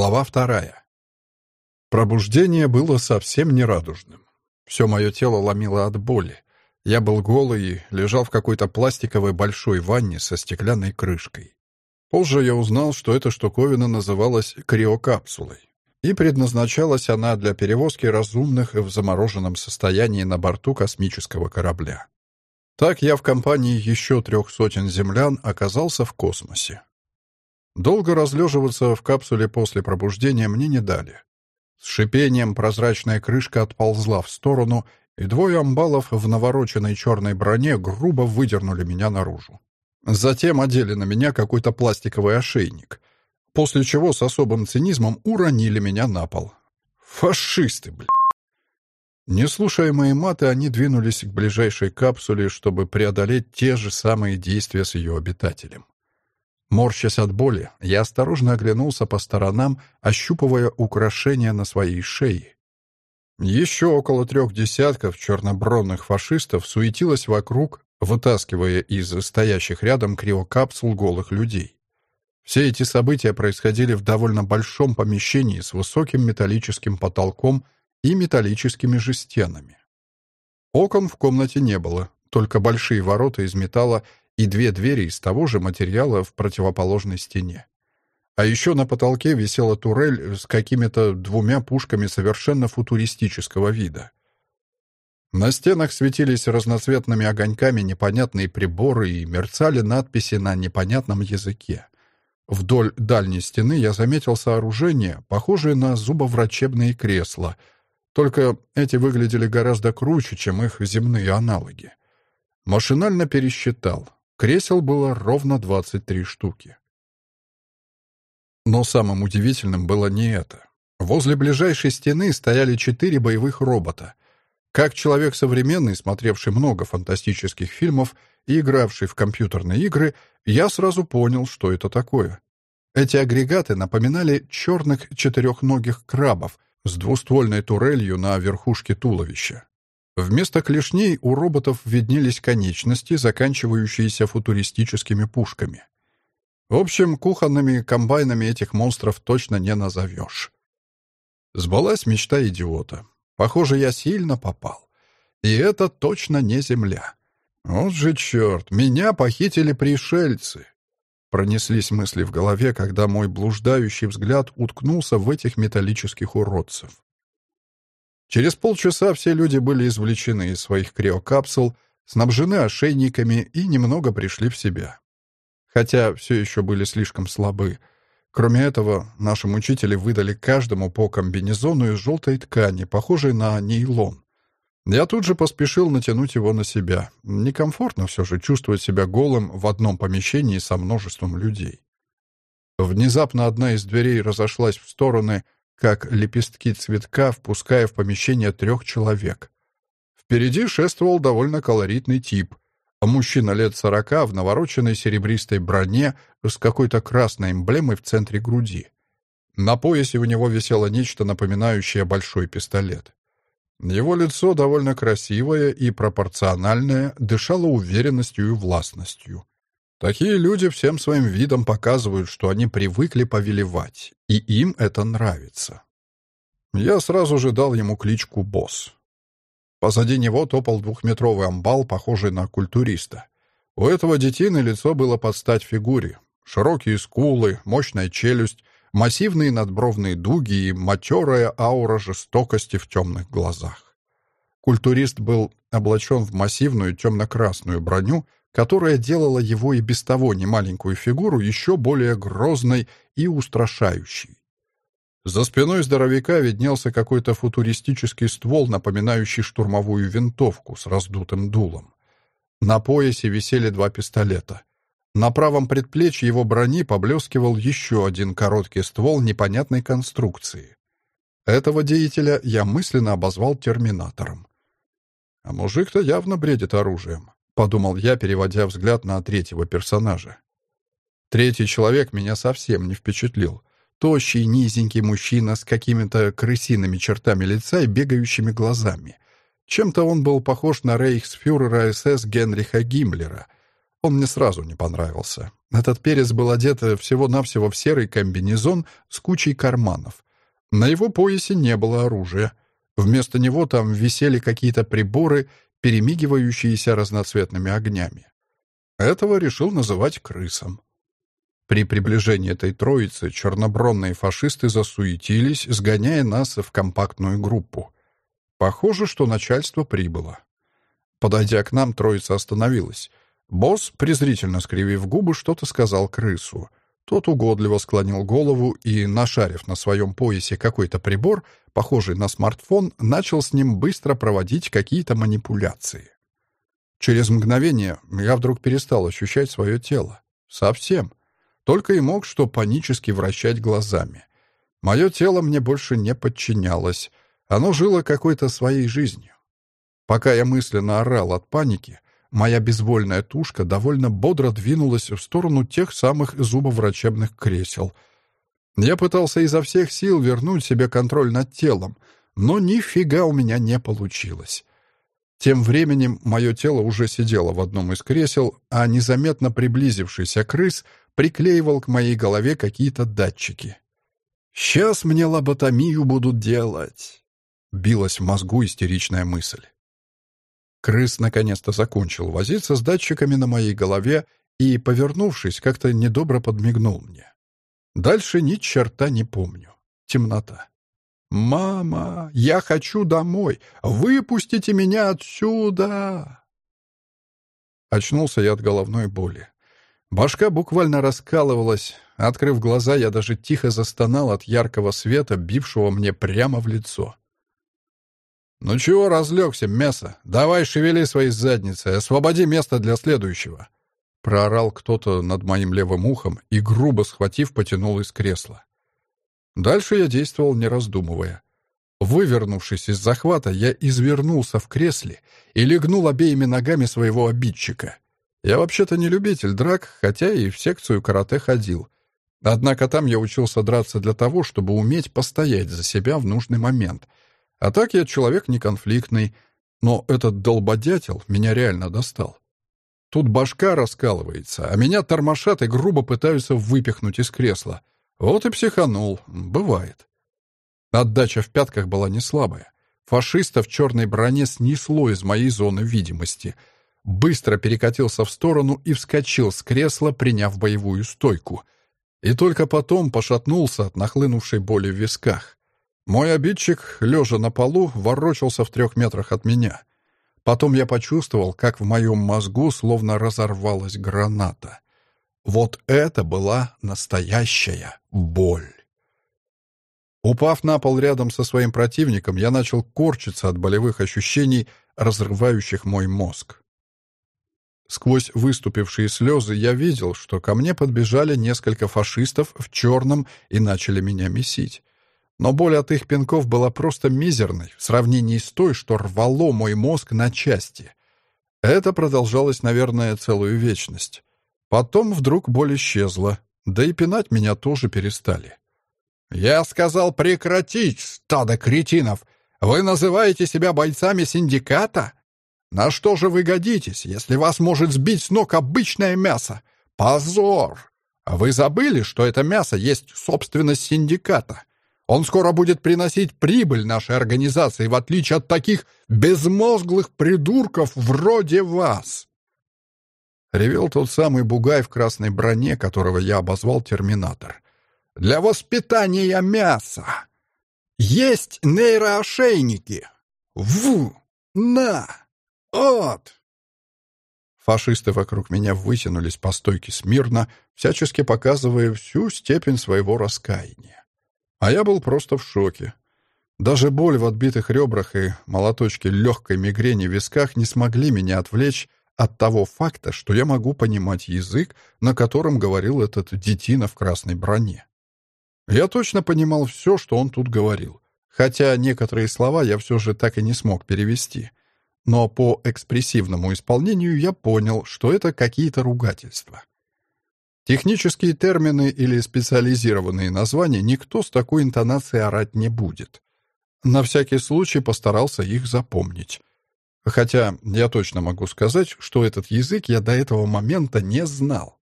Глава вторая. Пробуждение было совсем нерадужным. Все мое тело ломило от боли. Я был голый и лежал в какой-то пластиковой большой ванне со стеклянной крышкой. Позже я узнал, что эта штуковина называлась криокапсулой. И предназначалась она для перевозки разумных в замороженном состоянии на борту космического корабля. Так я в компании еще трех сотен землян оказался в космосе. Долго разлеживаться в капсуле после пробуждения мне не дали. С шипением прозрачная крышка отползла в сторону, и двое амбалов в навороченной черной броне грубо выдернули меня наружу. Затем одели на меня какой-то пластиковый ошейник, после чего с особым цинизмом уронили меня на пол. Фашисты, блядь! Не слушая мои маты, они двинулись к ближайшей капсуле, чтобы преодолеть те же самые действия с ее обитателем. Морщась от боли, я осторожно оглянулся по сторонам, ощупывая украшения на своей шее. Еще около трех десятков чернобронных фашистов суетилось вокруг, вытаскивая из стоящих рядом криокапсул голых людей. Все эти события происходили в довольно большом помещении с высоким металлическим потолком и металлическими же стенами. Окон в комнате не было, только большие ворота из металла и две двери из того же материала в противоположной стене. А еще на потолке висела турель с какими-то двумя пушками совершенно футуристического вида. На стенах светились разноцветными огоньками непонятные приборы и мерцали надписи на непонятном языке. Вдоль дальней стены я заметил сооружения, похожие на зубоврачебные кресла, только эти выглядели гораздо круче, чем их земные аналоги. Машинально пересчитал. Кресел было ровно 23 штуки. Но самым удивительным было не это. Возле ближайшей стены стояли четыре боевых робота. Как человек современный, смотревший много фантастических фильмов и игравший в компьютерные игры, я сразу понял, что это такое. Эти агрегаты напоминали черных четырехногих крабов с двуствольной турелью на верхушке туловища. Вместо клешней у роботов виднелись конечности, заканчивающиеся футуристическими пушками. В общем, кухонными комбайнами этих монстров точно не назовешь. Сбылась мечта идиота. Похоже, я сильно попал. И это точно не Земля. Вот же черт, меня похитили пришельцы. Пронеслись мысли в голове, когда мой блуждающий взгляд уткнулся в этих металлических уродцев. Через полчаса все люди были извлечены из своих криокапсул, снабжены ошейниками и немного пришли в себя. Хотя все еще были слишком слабы. Кроме этого, нашим учители выдали каждому по комбинезону из желтой ткани, похожей на нейлон. Я тут же поспешил натянуть его на себя. Некомфортно все же чувствовать себя голым в одном помещении со множеством людей. Внезапно одна из дверей разошлась в стороны — как лепестки цветка, впуская в помещение трех человек. Впереди шествовал довольно колоритный тип. Мужчина лет сорока в навороченной серебристой броне с какой-то красной эмблемой в центре груди. На поясе у него висело нечто напоминающее большой пистолет. Его лицо довольно красивое и пропорциональное, дышало уверенностью и властностью. Такие люди всем своим видом показывают, что они привыкли повелевать, и им это нравится. Я сразу же дал ему кличку «Босс». Позади него топал двухметровый амбал, похожий на культуриста. У этого детины лицо было под стать фигуре. Широкие скулы, мощная челюсть, массивные надбровные дуги и матерая аура жестокости в темных глазах. Культурист был облачен в массивную темно-красную броню — которая делала его и без того немаленькую фигуру еще более грозной и устрашающей. За спиной здоровяка виднелся какой-то футуристический ствол, напоминающий штурмовую винтовку с раздутым дулом. На поясе висели два пистолета. На правом предплечье его брони поблескивал еще один короткий ствол непонятной конструкции. Этого деятеля я мысленно обозвал терминатором. А мужик-то явно бредит оружием подумал я, переводя взгляд на третьего персонажа. Третий человек меня совсем не впечатлил. Тощий, низенький мужчина с какими-то крысиными чертами лица и бегающими глазами. Чем-то он был похож на рейхсфюрера СС Генриха Гиммлера. Он мне сразу не понравился. Этот перец был одет всего-навсего в серый комбинезон с кучей карманов. На его поясе не было оружия. Вместо него там висели какие-то приборы, перемигивающиеся разноцветными огнями. Этого решил называть крысом. При приближении этой троицы чернобронные фашисты засуетились, сгоняя нас в компактную группу. Похоже, что начальство прибыло. Подойдя к нам, троица остановилась. Босс, презрительно скривив губы, что-то сказал крысу. Тот угодливо склонил голову и, нашарив на своем поясе какой-то прибор, похожий на смартфон, начал с ним быстро проводить какие-то манипуляции. Через мгновение я вдруг перестал ощущать свое тело. Совсем. Только и мог что панически вращать глазами. Мое тело мне больше не подчинялось. Оно жило какой-то своей жизнью. Пока я мысленно орал от паники, моя безвольная тушка довольно бодро двинулась в сторону тех самых зубоврачебных кресел. Я пытался изо всех сил вернуть себе контроль над телом, но нифига у меня не получилось. Тем временем мое тело уже сидело в одном из кресел, а незаметно приблизившийся крыс приклеивал к моей голове какие-то датчики. «Сейчас мне лоботомию будут делать!» Билась в мозгу истеричная мысль. Крыс наконец-то закончил возиться с датчиками на моей голове и, повернувшись, как-то недобро подмигнул мне. Дальше ни черта не помню. Темнота. «Мама, я хочу домой! Выпустите меня отсюда!» Очнулся я от головной боли. Башка буквально раскалывалась. Открыв глаза, я даже тихо застонал от яркого света, бившего мне прямо в лицо. «Ну чего разлегся, мясо? Давай шевели своей задницей, освободи место для следующего!» Проорал кто-то над моим левым ухом и, грубо схватив, потянул из кресла. Дальше я действовал, не раздумывая. Вывернувшись из захвата, я извернулся в кресле и легнул обеими ногами своего обидчика. Я вообще-то не любитель драк, хотя и в секцию карате ходил. Однако там я учился драться для того, чтобы уметь постоять за себя в нужный момент — а так я человек неконфликтный, но этот долбодятел меня реально достал. Тут башка раскалывается, а меня тормошат и грубо пытаются выпихнуть из кресла. Вот и психанул. Бывает. Отдача в пятках была не слабая. Фашиста в черной броне снесло из моей зоны видимости. Быстро перекатился в сторону и вскочил с кресла, приняв боевую стойку. И только потом пошатнулся от нахлынувшей боли в висках. Мой обидчик, лежа на полу, ворочался в трех метрах от меня. Потом я почувствовал, как в моем мозгу словно разорвалась граната. Вот это была настоящая боль. Упав на пол рядом со своим противником, я начал корчиться от болевых ощущений, разрывающих мой мозг. Сквозь выступившие слезы я видел, что ко мне подбежали несколько фашистов в черном и начали меня месить. Но боль от их пинков была просто мизерной в сравнении с той, что рвало мой мозг на части. Это продолжалось, наверное, целую вечность. Потом вдруг боль исчезла, да и пинать меня тоже перестали. «Я сказал прекратить, стадо кретинов! Вы называете себя бойцами синдиката? На что же вы годитесь, если вас может сбить с ног обычное мясо? Позор! Вы забыли, что это мясо есть собственность синдиката?» Он скоро будет приносить прибыль нашей организации, в отличие от таких безмозглых придурков вроде вас!» Ревел тот самый бугай в красной броне, которого я обозвал «Терминатор». «Для воспитания мяса! Есть нейроошейники! Ву! На! От!» Фашисты вокруг меня вытянулись по стойке смирно, всячески показывая всю степень своего раскаяния. А я был просто в шоке. Даже боль в отбитых ребрах и молоточки легкой мигрени в висках не смогли меня отвлечь от того факта, что я могу понимать язык, на котором говорил этот детина в красной броне. Я точно понимал все, что он тут говорил, хотя некоторые слова я все же так и не смог перевести. Но по экспрессивному исполнению я понял, что это какие-то ругательства. Технические термины или специализированные названия никто с такой интонацией орать не будет. На всякий случай постарался их запомнить. Хотя я точно могу сказать, что этот язык я до этого момента не знал.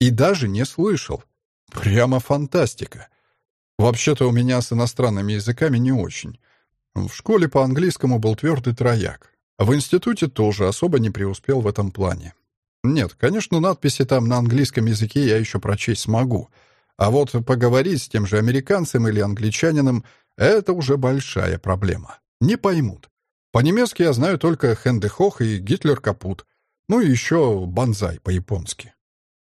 И даже не слышал. Прямо фантастика. Вообще-то у меня с иностранными языками не очень. В школе по английскому был твердый трояк. В институте тоже особо не преуспел в этом плане. Нет, конечно, надписи там на английском языке я еще прочесть смогу. А вот поговорить с тем же американцем или англичанином — это уже большая проблема. Не поймут. По-немецки я знаю только Хендехох и Гитлер капут. Ну и еще банзай по-японски.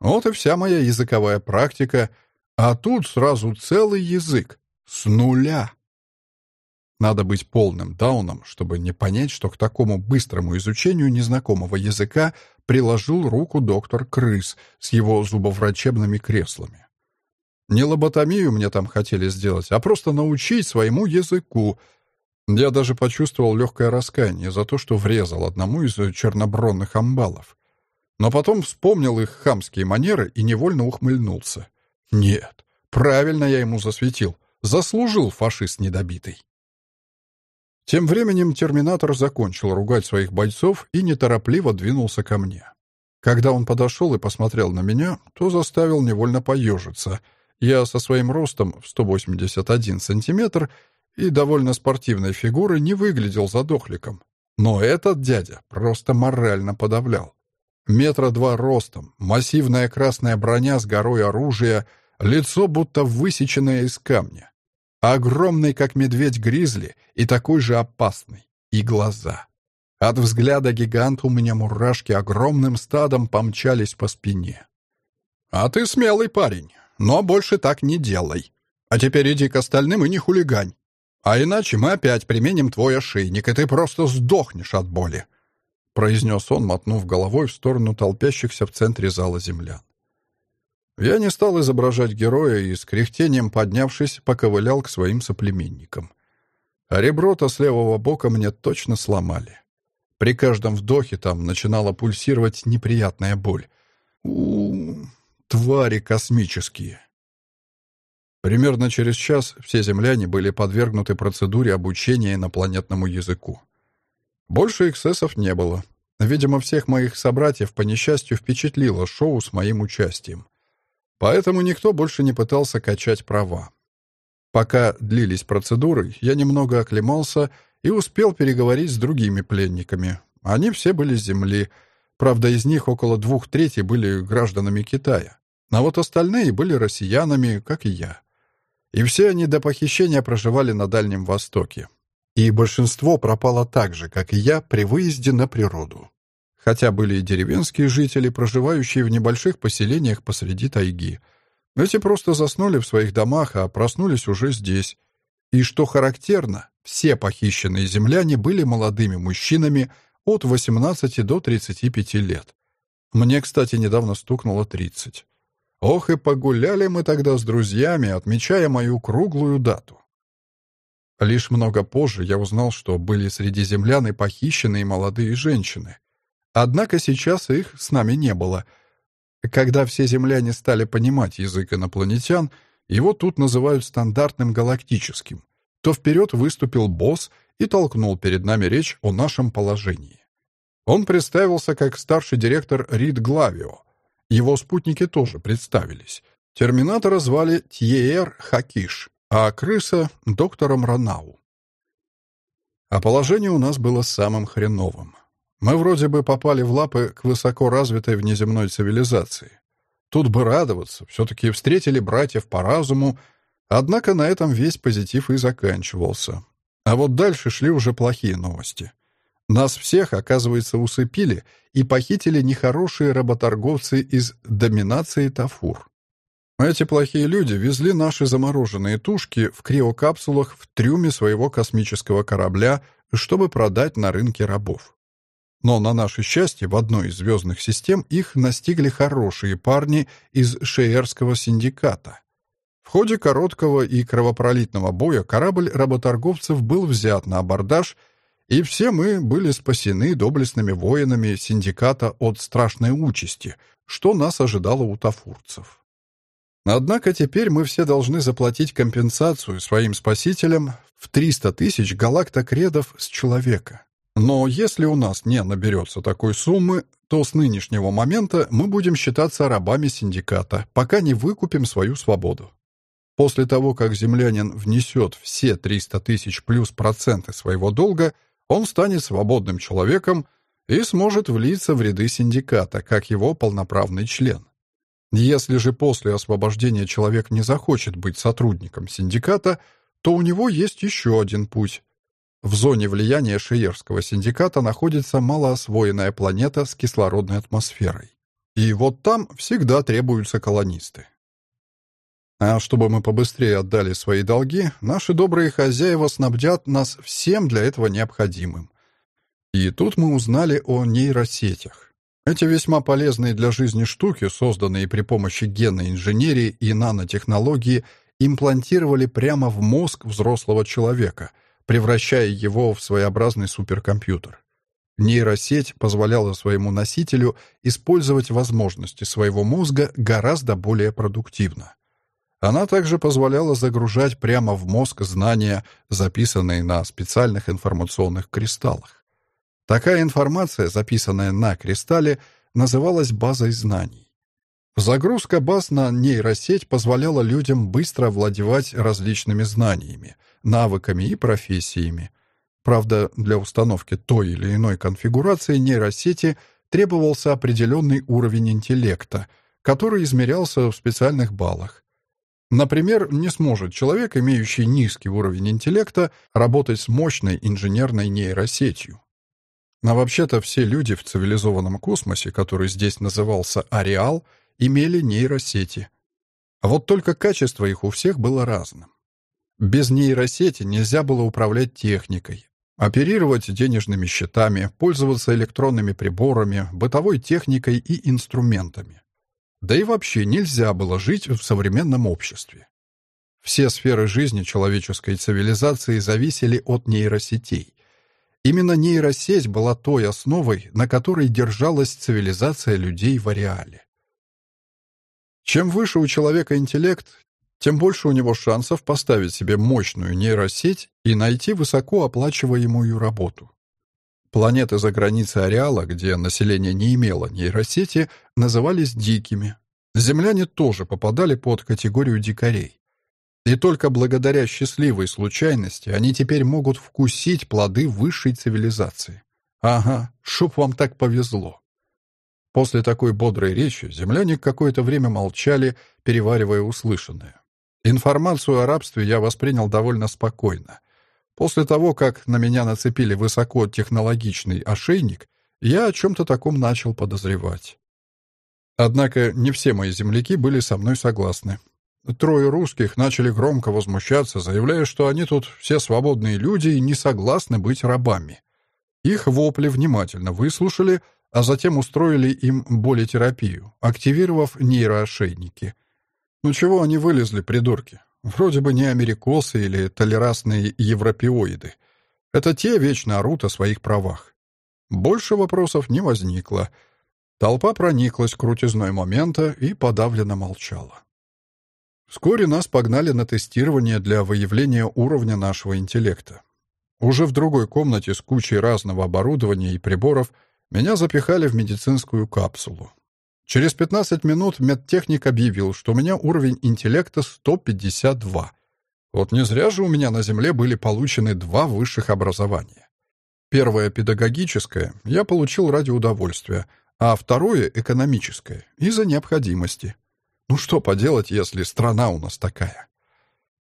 Вот и вся моя языковая практика. А тут сразу целый язык. С нуля. Надо быть полным дауном, чтобы не понять, что к такому быстрому изучению незнакомого языка приложил руку доктор Крыс с его зубоврачебными креслами. Не лоботомию мне там хотели сделать, а просто научить своему языку. Я даже почувствовал легкое раскаяние за то, что врезал одному из чернобронных амбалов. Но потом вспомнил их хамские манеры и невольно ухмыльнулся. Нет, правильно я ему засветил. Заслужил фашист недобитый. Тем временем терминатор закончил ругать своих бойцов и неторопливо двинулся ко мне. Когда он подошел и посмотрел на меня, то заставил невольно поежиться. Я со своим ростом в 181 сантиметр и довольно спортивной фигурой не выглядел задохликом. Но этот дядя просто морально подавлял. Метра два ростом, массивная красная броня с горой оружия, лицо будто высеченное из камня. Огромный, как медведь-гризли, и такой же опасный. И глаза. От взгляда гиганта у меня мурашки огромным стадом помчались по спине. «А ты смелый парень, но больше так не делай. А теперь иди к остальным и не хулигань. А иначе мы опять применим твой ошейник, и ты просто сдохнешь от боли», произнес он, мотнув головой в сторону толпящихся в центре зала землян. Я не стал изображать героя и с кряхтением, поднявшись, поковылял к своим соплеменникам. А ребро-то с левого бока мне точно сломали. При каждом вдохе там начинала пульсировать неприятная боль. у, -у, -у твари космические. Примерно через час все земляне были подвергнуты процедуре обучения инопланетному языку. Больше эксцессов не было. Видимо, всех моих собратьев по несчастью впечатлило шоу с моим участием. Поэтому никто больше не пытался качать права. Пока длились процедуры, я немного оклемался и успел переговорить с другими пленниками. Они все были с земли. Правда, из них около двух третей были гражданами Китая. А вот остальные были россиянами, как и я. И все они до похищения проживали на Дальнем Востоке. И большинство пропало так же, как и я, при выезде на природу хотя были и деревенские жители, проживающие в небольших поселениях посреди тайги. Эти просто заснули в своих домах, а проснулись уже здесь. И что характерно, все похищенные земляне были молодыми мужчинами от 18 до 35 лет. Мне, кстати, недавно стукнуло 30. Ох, и погуляли мы тогда с друзьями, отмечая мою круглую дату. Лишь много позже я узнал, что были среди землян и похищенные молодые женщины. Однако сейчас их с нами не было. Когда все земляне стали понимать язык инопланетян, его тут называют стандартным галактическим, то вперед выступил босс и толкнул перед нами речь о нашем положении. Он представился как старший директор Рид Главио. Его спутники тоже представились. Терминатора звали Тьер Хакиш, а крыса — доктором Ранау. А положение у нас было самым хреновым. Мы вроде бы попали в лапы к высоко развитой внеземной цивилизации. Тут бы радоваться, все-таки встретили братьев по разуму, однако на этом весь позитив и заканчивался. А вот дальше шли уже плохие новости. Нас всех, оказывается, усыпили и похитили нехорошие работорговцы из доминации Тафур. Эти плохие люди везли наши замороженные тушки в криокапсулах в трюме своего космического корабля, чтобы продать на рынке рабов. Но на наше счастье в одной из звездных систем их настигли хорошие парни из Шеерского синдиката. В ходе короткого и кровопролитного боя корабль работорговцев был взят на абордаж, и все мы были спасены доблестными воинами синдиката от страшной участи, что нас ожидало у тафурцев. Однако теперь мы все должны заплатить компенсацию своим спасителям в 300 тысяч галактокредов с человека. Но если у нас не наберется такой суммы, то с нынешнего момента мы будем считаться рабами синдиката, пока не выкупим свою свободу. После того, как землянин внесет все 300 тысяч плюс проценты своего долга, он станет свободным человеком и сможет влиться в ряды синдиката, как его полноправный член. Если же после освобождения человек не захочет быть сотрудником синдиката, то у него есть еще один путь. В зоне влияния Шиерского синдиката находится малоосвоенная планета с кислородной атмосферой. И вот там всегда требуются колонисты. А чтобы мы побыстрее отдали свои долги, наши добрые хозяева снабдят нас всем для этого необходимым. И тут мы узнали о нейросетях. Эти весьма полезные для жизни штуки, созданные при помощи генной инженерии и нанотехнологии, имплантировали прямо в мозг взрослого человека, превращая его в своеобразный суперкомпьютер. Нейросеть позволяла своему носителю использовать возможности своего мозга гораздо более продуктивно. Она также позволяла загружать прямо в мозг знания, записанные на специальных информационных кристаллах. Такая информация, записанная на кристалле, называлась базой знаний. Загрузка баз на нейросеть позволяла людям быстро овладевать различными знаниями, навыками и профессиями. Правда, для установки той или иной конфигурации нейросети требовался определенный уровень интеллекта, который измерялся в специальных баллах. Например, не сможет человек, имеющий низкий уровень интеллекта, работать с мощной инженерной нейросетью. Но вообще-то все люди в цивилизованном космосе, который здесь назывался Ареал, имели нейросети. Вот только качество их у всех было разным. Без нейросети нельзя было управлять техникой, оперировать денежными счетами, пользоваться электронными приборами, бытовой техникой и инструментами. Да и вообще нельзя было жить в современном обществе. Все сферы жизни человеческой цивилизации зависели от нейросетей. Именно нейросеть была той основой, на которой держалась цивилизация людей в ареале. Чем выше у человека интеллект, тем больше у него шансов поставить себе мощную нейросеть и найти высокооплачиваемую работу. Планеты за границей ареала, где население не имело нейросети, назывались дикими. Земляне тоже попадали под категорию дикарей. И только благодаря счастливой случайности они теперь могут вкусить плоды высшей цивилизации. Ага, чтоб вам так повезло. После такой бодрой речи земляне какое-то время молчали, переваривая услышанное. Информацию о рабстве я воспринял довольно спокойно. После того, как на меня нацепили высокотехнологичный ошейник, я о чем-то таком начал подозревать. Однако не все мои земляки были со мной согласны. Трое русских начали громко возмущаться, заявляя, что они тут все свободные люди и не согласны быть рабами. Их вопли внимательно выслушали, а затем устроили им болетерапию, активировав нейроошейники. Ну чего они вылезли, придурки? Вроде бы не америкосы или толерасные европеоиды. Это те вечно орут о своих правах. Больше вопросов не возникло. Толпа прониклась крутизной момента и подавленно молчала. Вскоре нас погнали на тестирование для выявления уровня нашего интеллекта. Уже в другой комнате с кучей разного оборудования и приборов меня запихали в медицинскую капсулу. Через 15 минут медтехник объявил, что у меня уровень интеллекта 152. Вот не зря же у меня на Земле были получены два высших образования. Первое педагогическое я получил ради удовольствия, а второе экономическое из-за необходимости. Ну что поделать, если страна у нас такая?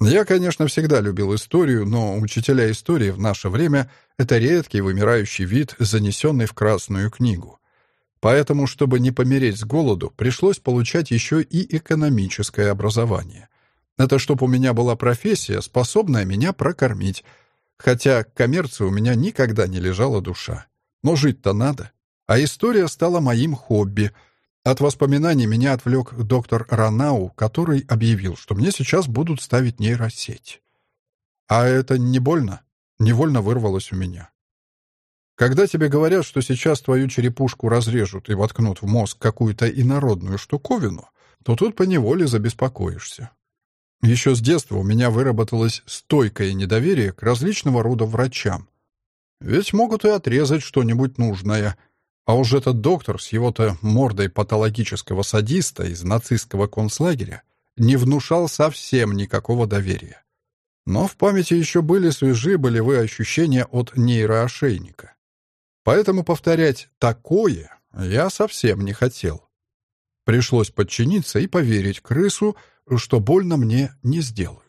Я, конечно, всегда любил историю, но учителя истории в наше время — это редкий вымирающий вид, занесенный в Красную книгу. Поэтому, чтобы не помереть с голоду, пришлось получать еще и экономическое образование. Это чтоб у меня была профессия, способная меня прокормить. Хотя к коммерции у меня никогда не лежала душа. Но жить-то надо. А история стала моим хобби. От воспоминаний меня отвлек доктор Ранау, который объявил, что мне сейчас будут ставить нейросеть. А это не больно? Невольно вырвалось у меня. Когда тебе говорят, что сейчас твою черепушку разрежут и воткнут в мозг какую-то инородную штуковину, то тут поневоле забеспокоишься. Еще с детства у меня выработалось стойкое недоверие к различного рода врачам. Ведь могут и отрезать что-нибудь нужное. А уж этот доктор с его-то мордой патологического садиста из нацистского концлагеря не внушал совсем никакого доверия. Но в памяти еще были свежи болевые ощущения от нейроошейника. Поэтому повторять «такое» я совсем не хотел. Пришлось подчиниться и поверить крысу, что больно мне не сделают.